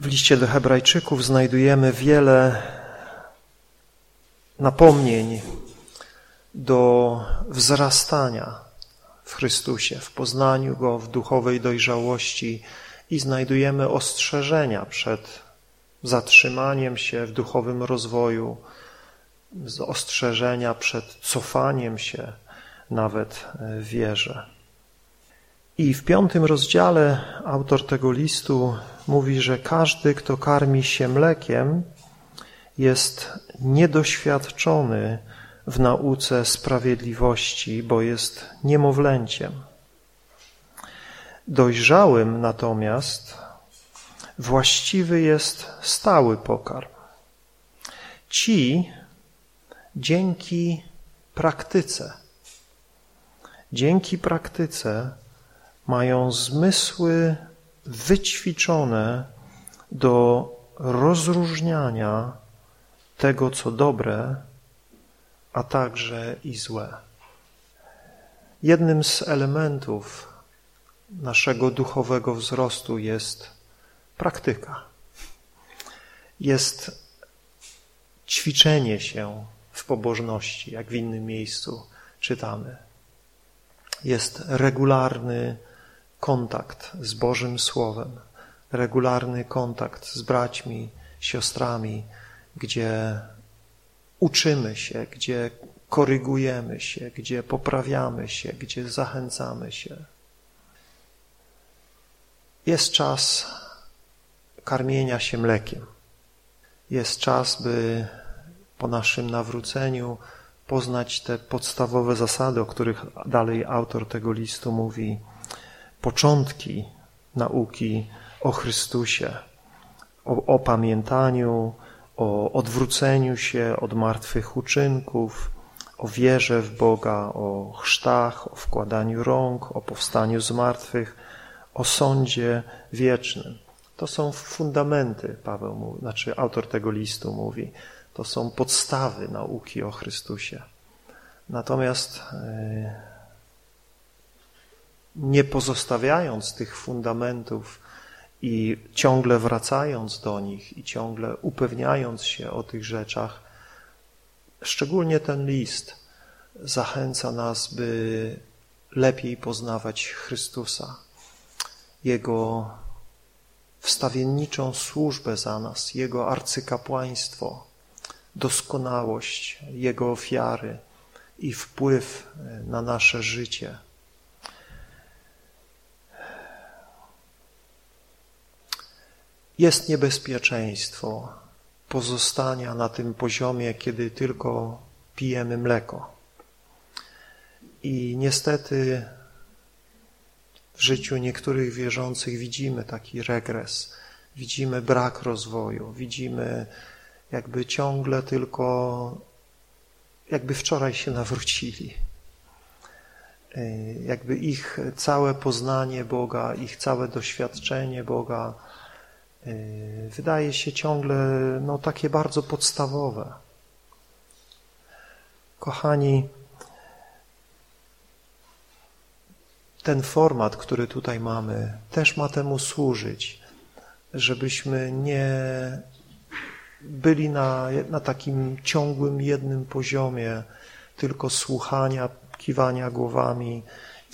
W liście do Hebrajczyków znajdujemy wiele napomnień do wzrastania w Chrystusie, w poznaniu Go, w duchowej dojrzałości i znajdujemy ostrzeżenia przed zatrzymaniem się w duchowym rozwoju, ostrzeżenia przed cofaniem się nawet w wierze. I w piątym rozdziale autor tego listu mówi, że każdy, kto karmi się mlekiem, jest niedoświadczony w nauce sprawiedliwości, bo jest niemowlęciem. Dojrzałym natomiast właściwy jest stały pokarm. Ci dzięki praktyce, dzięki praktyce mają zmysły wyćwiczone do rozróżniania tego, co dobre, a także i złe. Jednym z elementów naszego duchowego wzrostu jest praktyka. Jest ćwiczenie się w pobożności, jak w innym miejscu czytamy. Jest regularny kontakt z Bożym Słowem, regularny kontakt z braćmi, siostrami, gdzie uczymy się, gdzie korygujemy się, gdzie poprawiamy się, gdzie zachęcamy się. Jest czas karmienia się mlekiem. Jest czas, by po naszym nawróceniu poznać te podstawowe zasady, o których dalej autor tego listu mówi, początki nauki o Chrystusie, o opamiętaniu, o odwróceniu się od martwych uczynków, o wierze w Boga, o chrztach, o wkładaniu rąk, o powstaniu z martwych, o sądzie wiecznym. To są fundamenty, Paweł mówi, znaczy autor tego listu mówi, to są podstawy nauki o Chrystusie. Natomiast e, nie pozostawiając tych fundamentów i ciągle wracając do nich i ciągle upewniając się o tych rzeczach, szczególnie ten list zachęca nas, by lepiej poznawać Chrystusa, Jego wstawienniczą służbę za nas, Jego arcykapłaństwo, doskonałość Jego ofiary i wpływ na nasze życie. Jest niebezpieczeństwo pozostania na tym poziomie, kiedy tylko pijemy mleko. I niestety w życiu niektórych wierzących widzimy taki regres, widzimy brak rozwoju, widzimy jakby ciągle tylko, jakby wczoraj się nawrócili. Jakby ich całe poznanie Boga, ich całe doświadczenie Boga wydaje się ciągle no, takie bardzo podstawowe. Kochani, ten format, który tutaj mamy, też ma temu służyć, żebyśmy nie byli na, na takim ciągłym jednym poziomie tylko słuchania, kiwania głowami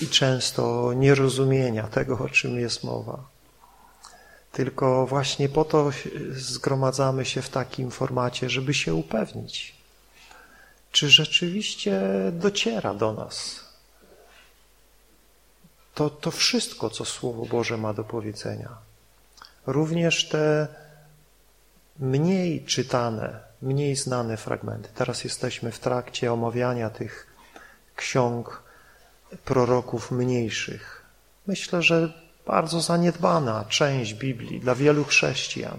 i często nierozumienia tego, o czym jest mowa. Tylko właśnie po to zgromadzamy się w takim formacie, żeby się upewnić, czy rzeczywiście dociera do nas to, to wszystko, co Słowo Boże ma do powiedzenia. Również te mniej czytane, mniej znane fragmenty. Teraz jesteśmy w trakcie omawiania tych ksiąg proroków mniejszych. Myślę, że bardzo zaniedbana część Biblii dla wielu chrześcijan.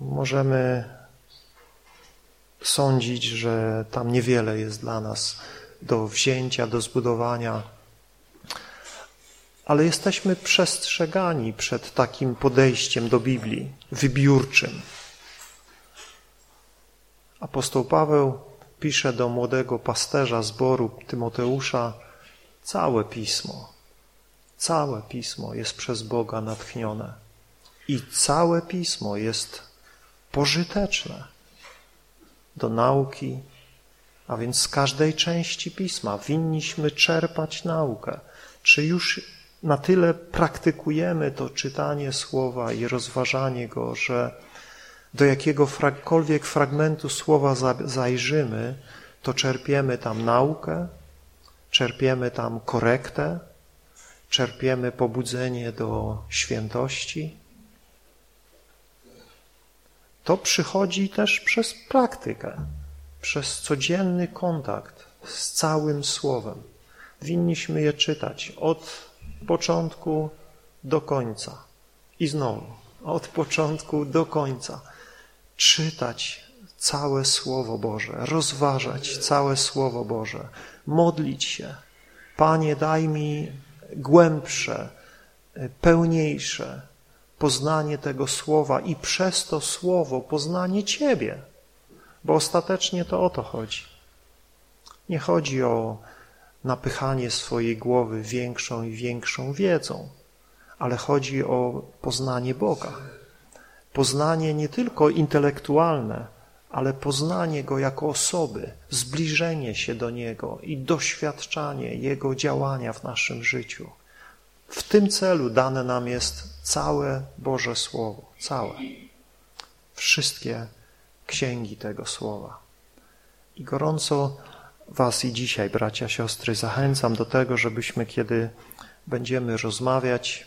Możemy sądzić, że tam niewiele jest dla nas do wzięcia, do zbudowania, ale jesteśmy przestrzegani przed takim podejściem do Biblii, wybiórczym. Apostoł Paweł pisze do młodego pasterza zboru Tymoteusza, całe Pismo Całe Pismo jest przez Boga natchnione i całe Pismo jest pożyteczne do nauki, a więc z każdej części Pisma winniśmy czerpać naukę. Czy już na tyle praktykujemy to czytanie Słowa i rozważanie Go, że do jakiegokolwiek fragmentu Słowa zajrzymy, to czerpiemy tam naukę, czerpiemy tam korektę, czerpiemy pobudzenie do świętości. To przychodzi też przez praktykę, przez codzienny kontakt z całym Słowem. Winniśmy je czytać od początku do końca. I znowu, od początku do końca. Czytać całe Słowo Boże, rozważać całe Słowo Boże, modlić się. Panie, daj mi głębsze, pełniejsze poznanie tego Słowa i przez to Słowo poznanie Ciebie, bo ostatecznie to o to chodzi. Nie chodzi o napychanie swojej głowy większą i większą wiedzą, ale chodzi o poznanie Boga. Poznanie nie tylko intelektualne, ale poznanie Go jako osoby, zbliżenie się do Niego i doświadczanie Jego działania w naszym życiu. W tym celu dane nam jest całe Boże Słowo, całe. Wszystkie księgi tego Słowa. I gorąco Was i dzisiaj, bracia, siostry, zachęcam do tego, żebyśmy, kiedy będziemy rozmawiać,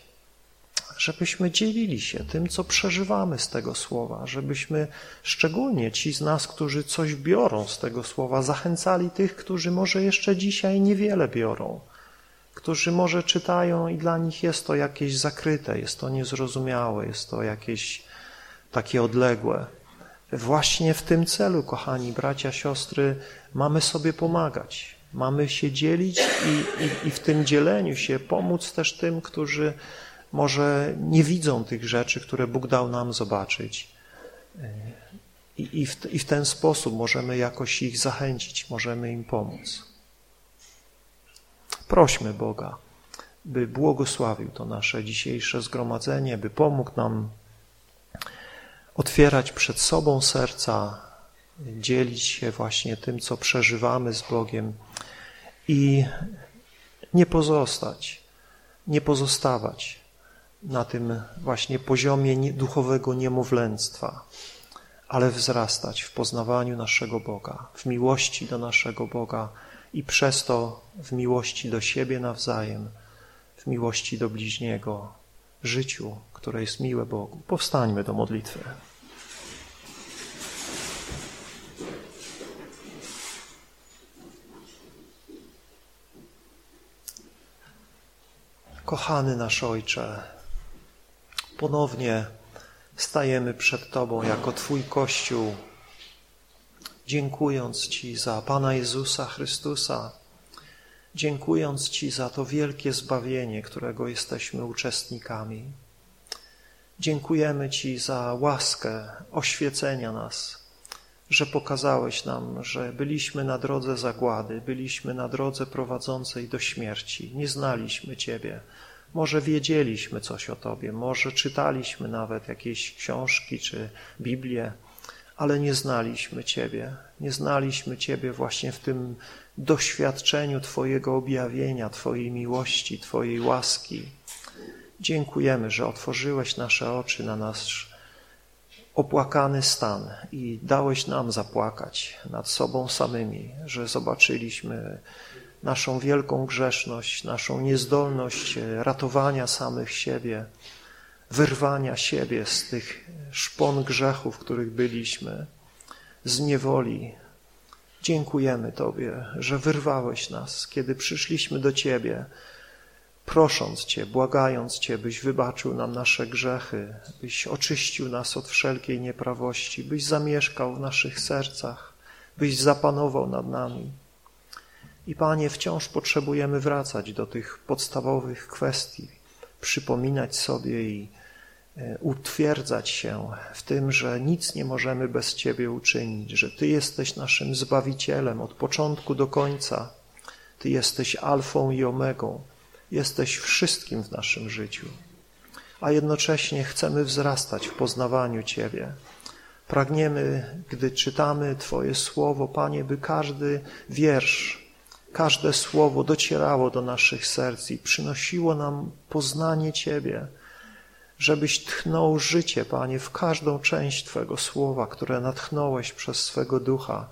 żebyśmy dzielili się tym, co przeżywamy z tego słowa, żebyśmy szczególnie ci z nas, którzy coś biorą z tego słowa, zachęcali tych, którzy może jeszcze dzisiaj niewiele biorą, którzy może czytają i dla nich jest to jakieś zakryte, jest to niezrozumiałe, jest to jakieś takie odległe. Właśnie w tym celu, kochani bracia, siostry, mamy sobie pomagać. Mamy się dzielić i, i, i w tym dzieleniu się pomóc też tym, którzy może nie widzą tych rzeczy, które Bóg dał nam zobaczyć. I, i, w, I w ten sposób możemy jakoś ich zachęcić, możemy im pomóc. Prośmy Boga, by błogosławił to nasze dzisiejsze zgromadzenie, by pomógł nam otwierać przed sobą serca, dzielić się właśnie tym, co przeżywamy z Bogiem i nie pozostać, nie pozostawać na tym właśnie poziomie duchowego niemowlęctwa, ale wzrastać w poznawaniu naszego Boga, w miłości do naszego Boga i przez to w miłości do siebie nawzajem, w miłości do bliźniego, życiu, które jest miłe Bogu. Powstańmy do modlitwy. Kochany nasz Ojcze, ponownie stajemy przed Tobą jako Twój Kościół, dziękując Ci za Pana Jezusa Chrystusa, dziękując Ci za to wielkie zbawienie, którego jesteśmy uczestnikami. Dziękujemy Ci za łaskę oświecenia nas, że pokazałeś nam, że byliśmy na drodze zagłady, byliśmy na drodze prowadzącej do śmierci, nie znaliśmy Ciebie. Może wiedzieliśmy coś o Tobie, może czytaliśmy nawet jakieś książki czy Biblię, ale nie znaliśmy Ciebie. Nie znaliśmy Ciebie właśnie w tym doświadczeniu Twojego objawienia, Twojej miłości, Twojej łaski. Dziękujemy, że otworzyłeś nasze oczy na nasz opłakany stan i dałeś nam zapłakać nad sobą samymi, że zobaczyliśmy naszą wielką grzeszność, naszą niezdolność e, ratowania samych siebie, wyrwania siebie z tych szpon grzechów, w których byliśmy, z niewoli. Dziękujemy Tobie, że wyrwałeś nas, kiedy przyszliśmy do Ciebie, prosząc Cię, błagając Cię, byś wybaczył nam nasze grzechy, byś oczyścił nas od wszelkiej nieprawości, byś zamieszkał w naszych sercach, byś zapanował nad nami. I Panie, wciąż potrzebujemy wracać do tych podstawowych kwestii, przypominać sobie i e, utwierdzać się w tym, że nic nie możemy bez Ciebie uczynić, że Ty jesteś naszym Zbawicielem od początku do końca. Ty jesteś alfą i omegą. Jesteś wszystkim w naszym życiu, a jednocześnie chcemy wzrastać w poznawaniu Ciebie. Pragniemy, gdy czytamy Twoje słowo, Panie, by każdy wiersz, każde słowo docierało do naszych serc i przynosiło nam poznanie Ciebie, żebyś tchnął życie, Panie, w każdą część Twego słowa, które natchnąłeś przez swego ducha,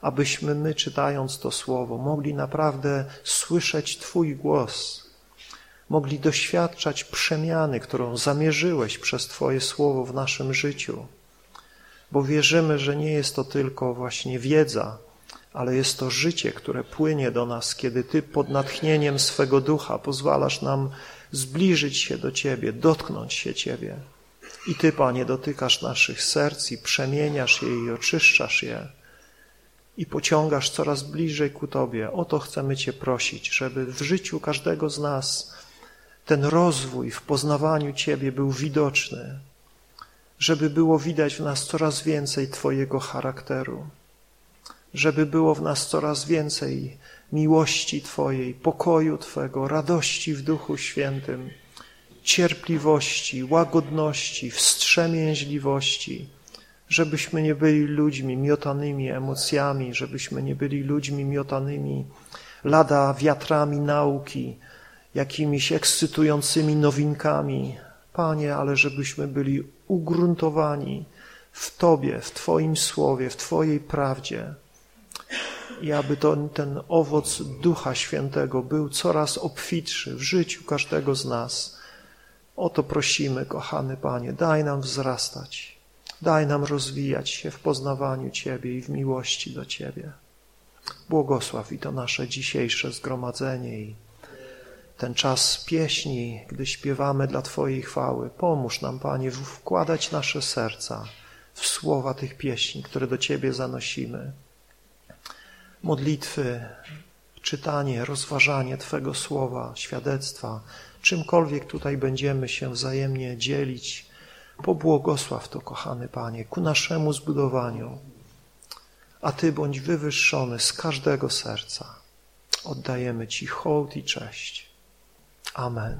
abyśmy my, czytając to słowo, mogli naprawdę słyszeć Twój głos, mogli doświadczać przemiany, którą zamierzyłeś przez Twoje słowo w naszym życiu, bo wierzymy, że nie jest to tylko właśnie wiedza, ale jest to życie, które płynie do nas, kiedy Ty pod natchnieniem swego ducha pozwalasz nam zbliżyć się do Ciebie, dotknąć się Ciebie. I Ty, Panie, dotykasz naszych serc i przemieniasz je i oczyszczasz je i pociągasz coraz bliżej ku Tobie. O to chcemy Cię prosić, żeby w życiu każdego z nas ten rozwój w poznawaniu Ciebie był widoczny, żeby było widać w nas coraz więcej Twojego charakteru, żeby było w nas coraz więcej miłości Twojej, pokoju Twego, radości w Duchu Świętym, cierpliwości, łagodności, wstrzemięźliwości, żebyśmy nie byli ludźmi miotanymi emocjami, żebyśmy nie byli ludźmi miotanymi lada wiatrami nauki, jakimiś ekscytującymi nowinkami, Panie, ale żebyśmy byli ugruntowani w Tobie, w Twoim Słowie, w Twojej prawdzie i aby to, ten owoc Ducha Świętego był coraz obfitszy w życiu każdego z nas. O to prosimy, kochany Panie, daj nam wzrastać, daj nam rozwijać się w poznawaniu Ciebie i w miłości do Ciebie. Błogosław i to nasze dzisiejsze zgromadzenie i ten czas pieśni, gdy śpiewamy dla Twojej chwały. Pomóż nam, Panie, wkładać nasze serca w słowa tych pieśni, które do Ciebie zanosimy modlitwy, czytanie, rozważanie Twego słowa, świadectwa, czymkolwiek tutaj będziemy się wzajemnie dzielić, pobłogosław to, kochany Panie, ku naszemu zbudowaniu, a Ty bądź wywyższony z każdego serca. Oddajemy Ci hołd i cześć. Amen.